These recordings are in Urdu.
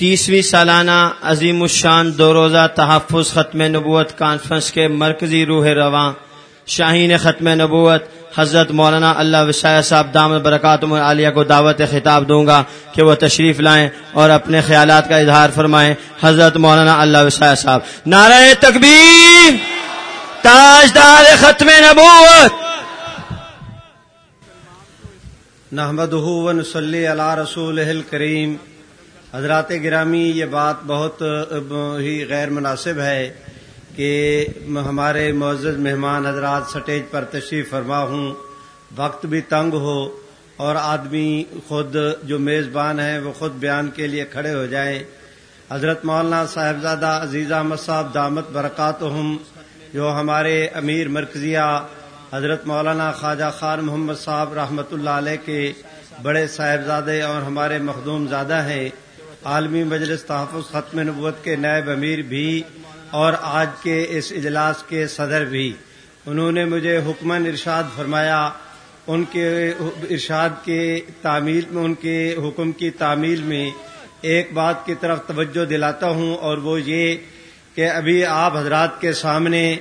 تیسویں سالانہ عظیم الشان دو روزہ تحفظ ختم نبوت کانفرنس کے مرکزی روح رواں شاہین ختم نبوت حضرت مولانا اللہ وسایہ صاحب دام برکات عالیہ کو دعوت خطاب دوں گا کہ وہ تشریف لائیں اور اپنے خیالات کا اظہار فرمائیں۔ حضرت مولانا اللہ وسایہ صاحب، نعرہ تکبیر، تاجدار ختم نبوت۔ نحمد رسول کریم حضرات گرامی، یہ بات بہت ہی غیر مناسب ہے کہ ہمارے معزز مہمان حضرات سٹیج پر تشریف فرما ہوں۔ وقت بھی تنگ ہو اور آدمی خود جو میزبان ہیں، وہ خود بیان کے لیے کھڑے ہو جائیں۔ حضرت مولانا صاحبزادہ عزیزہ مصعب دامت برکات جو ہمارے امیر مرکزیہ حضرت مولانا خواجہ خان محمد صاحب رحمۃ اللہ علیہ کے بڑے صاحبزادے اور ہمارے مخدوم زادہ ہیں۔ عالمی مجلس تحفظ ختم نبوت کے نائب امیر بھی اور آج کے اس اجلاس کے صدر بھی۔ انہوں نے مجھے حکمن ارشاد فرمایا، ان کے ارشاد کے تعمیل میں، ان کے حکم کی تعمیل میں ایک بات کی طرف توجہ دلاتا ہوں اور وہ یہ کہ ابھی آپ حضرات کے سامنے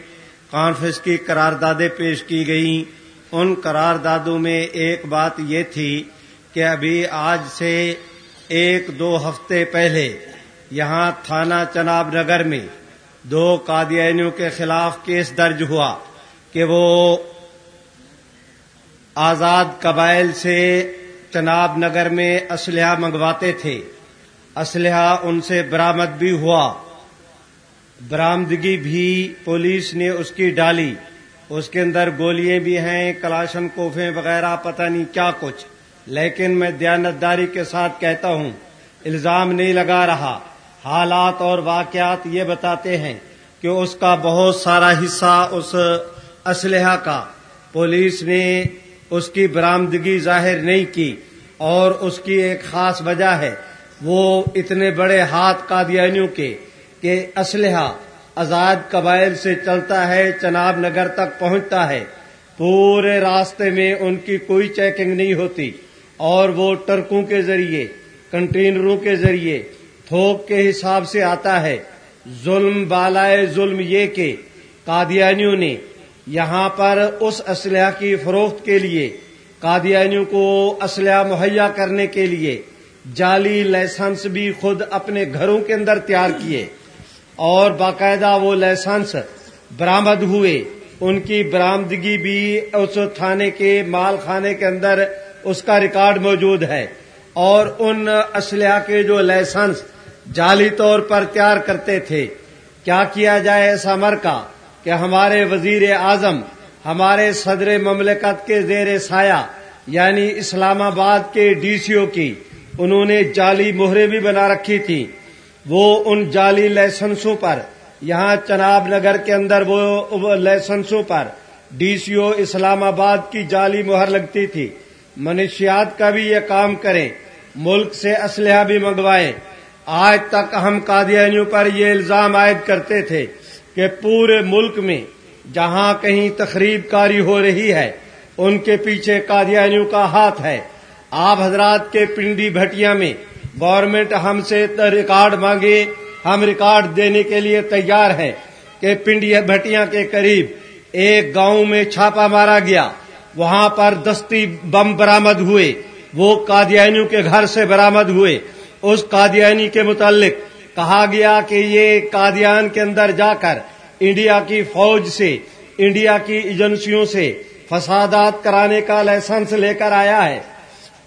کانفرنس کی قراردادیں پیش کی گئیں۔ ان قراردادوں میں ایک بات یہ تھی کہ ابھی آج سے ایک دو ہفتے پہلے یہاں تھانہ چناب نگر میں دو قادیانیوں کے خلاف کیس درج ہوا کہ وہ آزاد قبائل سے چناب نگر میں اسلحہ منگواتے تھے۔ اسلحہ ان سے برامد بھی ہوا۔ برامدگی بھی پولیس نے اس کی ڈالی۔ اس کے اندر گولیاں بھی ہیں، کلاشن کوفیں وغیرہ، پتہ نہیں کیا کچھ۔ لیکن میں دیانتداری کے ساتھ کہتا ہوں، الزام نہیں لگا رہا۔ حالات اور واقعات یہ بتاتے ہیں کہ اس کا بہت سارا حصہ اس اسلحہ کا۔ پولیس نے اس کی برامدگی ظاہر نہیں کی اور اس کی ایک خاص وجہ ہے، وہ اتنے بڑے ہاتھ قادیانیوں کے کہ اسلحہ آزاد قبائل سے چلتا ہے، چناب نگر تک پہنچتا ہے۔ پورے راستے میں ان کی کوئی چیکنگ نہیں ہوتی۔ اور وہ ٹرکوں کے ذریعے، کنٹینروں کے ذریعے تھوک کے حساب سے آتا ہے۔ ظلم بالائے ظلم یہ کہ قادیانیوں نے یہاں پر اس اسلحہ کی فروخت کے لیے، قادیانیوں کو اسلحہ مہیا کرنے کے لیے جعلی لائسنس بھی خود اپنے گھروں کے اندر تیار کیے۔ اور باقاعدہ وہ لائسنس برامد ہوئے۔ ان کی برامدگی بھی اس تھانے کے مال خانے کے اندر اس کا ریکارڈ موجود ہے اور ان اسلحہ کے جو لائسنس جعلی طور پر تیار کرتے تھے، کیا کیا جائے ایسا مرکہ کہ ہمارے وزیر اعظم، ہمارے صدر مملکت کے زیر سایہ یعنی اسلام آباد کے ڈی سی او کی، انہوں نے جعلی مہرے بھی بنا رکھی تھی۔ وہ ان جعلی لائسنسوں پر، یہاں چناب نگر کے اندر وہ لائسنسوں پر ڈی سی او اسلام آباد کی جعلی مہر لگتی تھی۔ منشیات کا بھی یہ کام کریں، ملک سے اسلحہ بھی منگوائیں۔ آج تک ہم قادیانیوں پر یہ الزام عائد کرتے تھے کہ پورے ملک میں جہاں کہیں تقریب کاری ہو رہی ہے، ان کے پیچھے قادیانیوں کا ہاتھ ہے۔ آپ حضرات کے پنڈی بھٹیا میں گورنمنٹ ہم سے ریکارڈ مانگے، ہم ریکارڈ دینے کے لیے تیار ہیں کہ پنڈی بھٹیا کے قریب ایک گاؤں میں چھاپا مارا گیا۔ وہاں پر دستی بم برامد ہوئے۔ وہ قادیانیوں کے گھر سے برامد ہوئے۔ اس قادیانی کے متعلق کہا گیا کہ یہ قادیان کے اندر جا کر انڈیا کی فوج سے، انڈیا کی ایجنسیوں سے فسادات کرانے کا لائسنس لے کر آیا ہے۔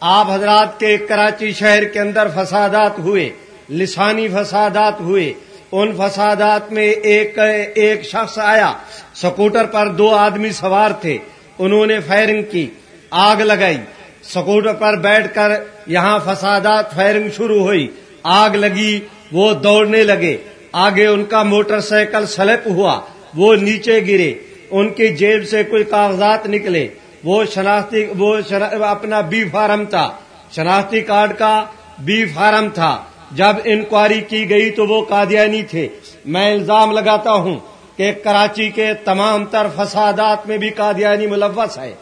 آپ حضرات کے کراچی شہر کے اندر فسادات ہوئے، لسانی فسادات ہوئے۔ ان فسادات میں ایک ایک شخص آیا۔ سکوٹر پر دو آدمی سوار تھے۔ انہوں نے فائرنگ کی، آگ لگائی۔ سکوٹر پر بیٹھ کر یہاں فسادات، فائرنگ شروع ہوئی۔ آگ لگی، وہ دوڑنے لگے۔ آگے ان کا موٹر سائیکل سلپ ہوا، وہ نیچے گرے۔ ان کی جیب سے کوئی کاغذات نکلے۔ وہ شناختی، وہ اپنا بی فارم تھا۔ شناختی کارڈ کا بی فارم تھا۔ جب انکوائری کی گئی تو وہ قادیانی تھے۔ میں الزام لگاتا ہوں۔ کہ کراچی کے تمام تر فسادات میں بھی قادیانی ملوث ہے۔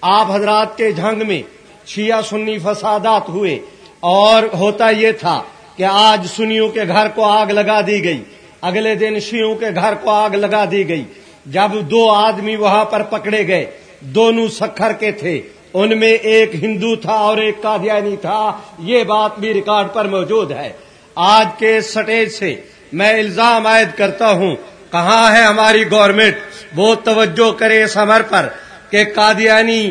آپ حضرات کے جھنگ میں شیعہ سنی فسادات ہوئے اور ہوتا یہ تھا کہ آج سنیوں کے گھر کو آگ لگا دی گئی۔ اگلے دن شیوں کے گھر کو آگ لگا دی گئی۔ جب دو آدمی وہاں پر پکڑے گئے، دونوں سکھر کے تھے۔ ان میں ایک ہندو تھا اور ایک قادیانی تھا۔ یہ بات بھی ریکارڈ پر موجود ہے۔ آج کے سٹیج سے میں الزام عائد کرتا ہوں کہاں ہے ہماری گورنمنٹ وہ توجہ کرے اس امر پر کہ قادیانی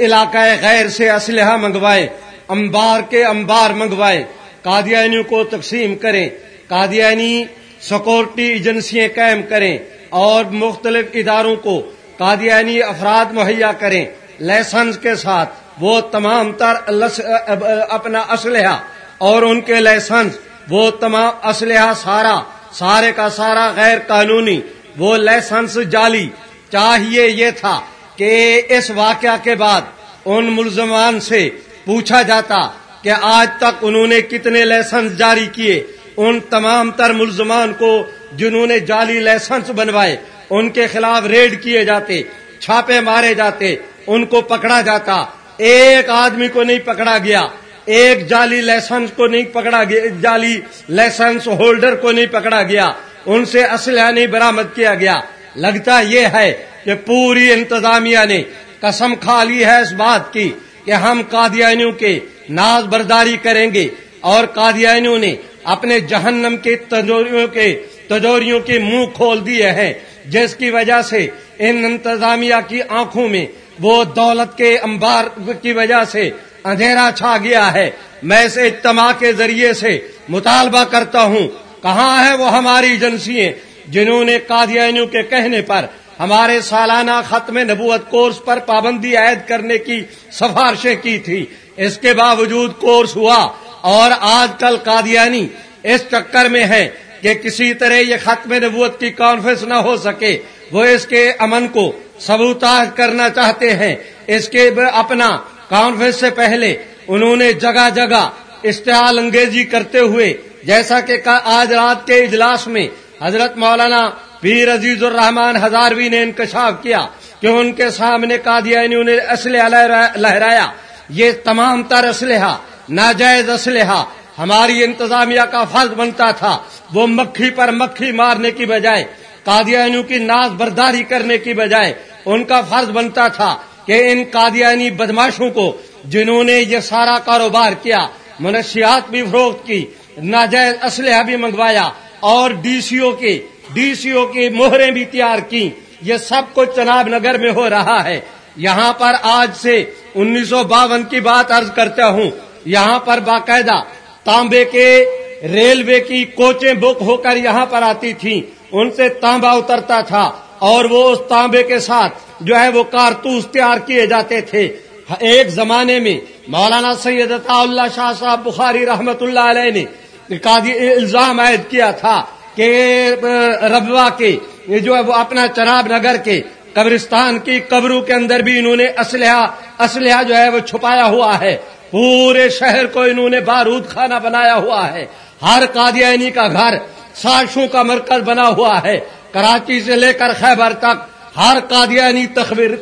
علاقہ غیر سے اسلحہ منگوائے امبار کے امبار منگوائے۔ قادیانیوں کو تقسیم کریں، قادیانی سیکورٹی ایجنسیاں قائم کریں اور مختلف اداروں کو قادیانی افراد مہیا کریں۔ لائسنس کے ساتھ وہ تمام تر اپنا اسلحہ اور ان کے لائسنس وہ تمام اسلحہ سارا سارے کا سارا غیر قانونی، وہ لائسنس جالی چاہیے یہ تھا کہ اس واقعہ کے بعد ان ملزمان سے پوچھا جاتا کہ آج تک انہوں نے کتنے لائسنس جاری کیے۔ ان تمام تر ملزمان کو جنہوں نے جعلی لائسنس بنوائے، ان کے خلاف ریڈ کیے جاتے، چھاپے مارے جاتے، ان کو پکڑا جاتا۔ ایک آدمی کو نہیں پکڑا گیا۔ ایک جعلی لائسنس کو نہیں پکڑا گیا جعلی لائسنس ہولڈر کو نہیں پکڑا گیا، ان سے اسلحہ نہیں برامد کیا گیا۔ لگتا یہ ہے کہ پوری انتظامیہ نے قسم کھا لی ہے اس بات کی کہ ہم قادیانیوں کے ناز برداری کریں گے اور قادیانیوں نے اپنے جہنم کے تجوریوں کے تجوریوں کے منہ کھول دیے ہیں، جس کی وجہ سے ان انتظامیہ کی آنکھوں میں وہ دولت کے انبار کی وجہ سے اندھیرا چھا گیا ہے۔ میں اس اجتماع کے ذریعے سے مطالبہ کرتا ہوں۔ کہاں ہے وہ ہماری ایجنسیاں جنہوں نے قادیانیوں کے کہنے پر ہمارے سالانہ ختم نبوت کورس پر پابندی عائد کرنے کی سفارشیں کی تھی؟ اس کے باوجود کورس ہوا اور آج کل قادیانی اس چکر میں ہے کہ کسی طرح یہ ختم نبوت کی کانفرنس نہ ہو سکے۔ وہ اس کے امن کو سبوتاج کرنا چاہتے ہیں۔ اس کے اپنا کانفرنس سے پہلے انہوں نے جگہ جگہ اشتعال انگیزی کرتے ہوئے، جیسا کہ آج رات کے اجلاس میں حضرت مولانا پیر عزیز الرحمان ہزاروی نے انکشاف کیا کہ ان کے سامنے قادیانیوں نے اسلحہ لہرایا۔ یہ تمام تر اسلحہ، ناجائز اسلحہ، ہماری انتظامیہ کا فرض بنتا تھا۔ وہ مکھی پر مکھی مارنے کی بجائے، قادیانیوں کی ناز برداری کرنے کی بجائے ان کا فرض بنتا تھا۔ کہ ان قادیانی بدماشوں کو جنہوں نے یہ سارا کاروبار کیا، منشیات بھی فروخت کی، ناجائز اسلحہ بھی منگوایا اور ڈی سی او کے ڈی سی او کی مہریں بھی تیار کی یہ سب کچھ چناب نگر میں ہو رہا ہے۔ یہاں پر آج سے انیس سو باون کی بات عرض کرتا ہوں۔ یہاں پر باقاعدہ تانبے کے ریلوے کی کوچیں بک ہو کر یہاں پر آتی تھیں۔ ان سے تانبا اترتا تھا۔ اور وہ اس تانبے کے ساتھ جو ہے وہ کارتوس تیار کیے جاتے تھے۔ ایک زمانے میں مولانا سید اللہ شاہ صاحب بخاری رحمت اللہ علیہ نے الزام عائد کیا تھا کہ ربوا کے جو ہے وہ اپنا چناب نگر کے، قبرستان کی قبروں کے اندر بھی انہوں نے اسلحہ اسلحہ جو ہے وہ چھپایا ہوا ہے۔ پورے شہر کو انہوں نے بارود خانہ بنایا ہوا ہے۔ ہر قادیانی کا گھر ساشوں کا مرکز بنا ہوا ہے۔ کراچی سے لے کر خیبر تک ہر قادیانی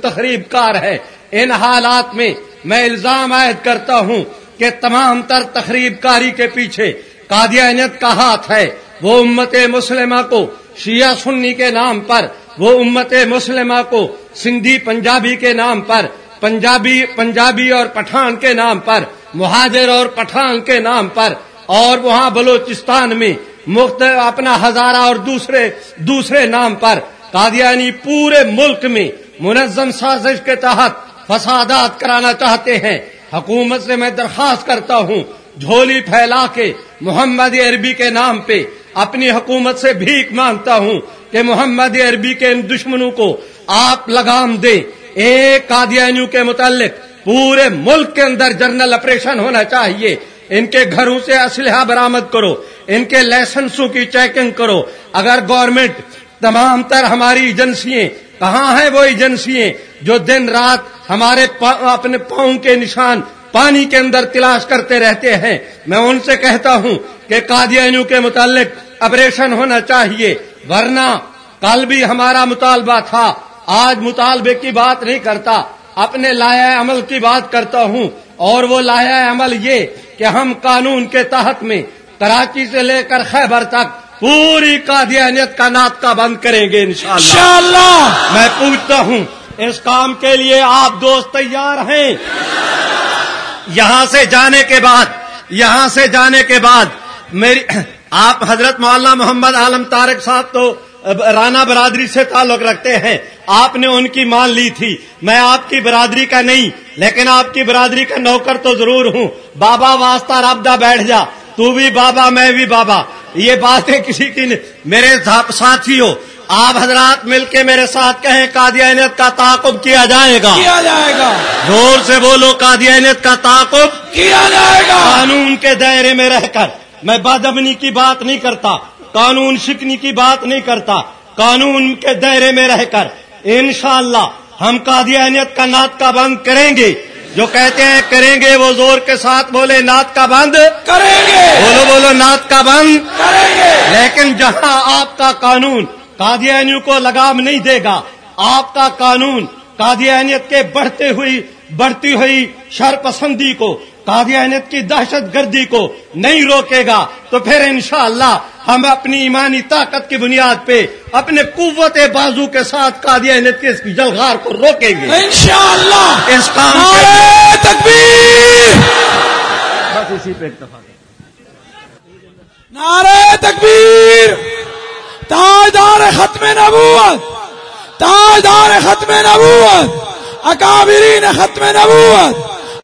تقریب کار ہے۔ ان حالات میں میں الزام عائد کرتا ہوں کہ تمام تر تقریب کاری کے پیچھے قادیانیت کا ہاتھ ہے۔ وہ امت مسلمہ کو شیعہ سنی کے نام پر، وہ امت مسلمہ کو سندھی پنجابی کے نام پر، پنجابی پنجابی اور پٹھان کے نام پر، مہاجر اور پٹھان کے نام پر، اور وہاں بلوچستان میں مفت اپنا ہزارہ اور دوسرے دوسرے نام پر۔ قادیانی یعنی پورے ملک میں منظم سازش کے تحت فسادات کرانا چاہتے ہیں۔ حکومت سے میں درخواست کرتا ہوں، جھولی پھیلا کے محمد عربی کے نام پہ اپنی حکومت سے بھیک مانگتا ہوں کہ محمد عربی کے ان دشمنوں کو آپ لگام دیں۔ ایک قادیانیوں کے متعلق پورے ملک کے اندر جنرل آپریشن ہونا چاہیے۔ ان کے گھروں سے اسلحہ برامد کرو، ان کے لائسنسوں کی چیکنگ کرو۔ اگر گورنمنٹ تمام تر ہماری ایجنسیاں کہاں ہیں وہ ایجنسیاں جو دن رات ہمارے اپنے پاؤں کے نشان پانی کے اندر تلاش کرتے رہتے ہیں۔ میں ان سے کہتا ہوں کہ قادیانیوں کے متعلق آپریشن ہونا چاہیے، ورنہ کل بھی ہمارا مطالبہ تھا۔ آج مطالبے کی بات نہیں کرتا، اپنے لایا عمل کی بات کرتا ہوں۔ اور وہ لایا عمل یہ کہ ہم قانون کے تحت میں کراچی سے لے کر خیبر تک پوری قادیانیت کا ناطقہ بند کریں گے انشاءاللہ۔ انشاءاللہ۔ میں پوچھتا ہوں اس کام کے لیے آپ دوست تیار ہیں؟ یہاں سے جانے کے بعد یہاں سے جانے کے بعد میری آپ حضرت مولانا محمد عالم طارق صاحب تو رانا برادری سے تعلق رکھتے ہیں۔ آپ نے ان کی مان لی تھی۔ میں آپ کی برادری کا نہیں لیکن آپ کی برادری کا نوکر تو ضرور ہوں۔ بابا واسطہ رابطہ بیٹھ جا۔ تو بھی بابا میں بھی بابا۔ یہ باتیں کسی کی نہیں۔ میرے ساتھی ہو آپ حضرات مل کے میرے ساتھ کہیں قادیانیت کا تعاقب کیا جائے گا؟ کیا جائے گا؟ زور سے بولو قادیانیت کا تعاقب۔ کیا جائے گا؟ قانون کے دائرے میں رہ کر۔ میں بدمنی کی بات نہیں کرتا۔ قانون شکنی کی بات نہیں کرتا قانون کے دائرے میں رہ کر۔ انشاءاللہ ہم قادیانیت کا نعت کا بند کریں گے۔ جو کہتے ہیں کریں گے وہ زور کے ساتھ بولے نعت کا بند۔ کریں گے۔ بولو بولو نعت کا بند۔ کریں گے۔ لیکن جہاں آپ کا قانون قادیانیوں کو لگام نہیں دے گا آپ کا قانون قادیانیت کے بڑھتے ہوئی بڑھتی ہوئی شر پسندی کو قادیانیت کی دہشت گردی کو نہیں روکے گا تو پھر انشاءاللہ ہم اپنی ایمانی طاقت کی بنیاد پہ اپنے قوت بازو کے ساتھ قادیانیت کے اس جلغار کو روکیں گے۔ انشاءاللہ۔ اس کام تکبیر۔ بس اسی پہ اتفاق نعرہ تکبیر۔ تاجدار ختم نبوت۔ تاجدار ختم نبوت۔ اکابرین ختم نبوت۔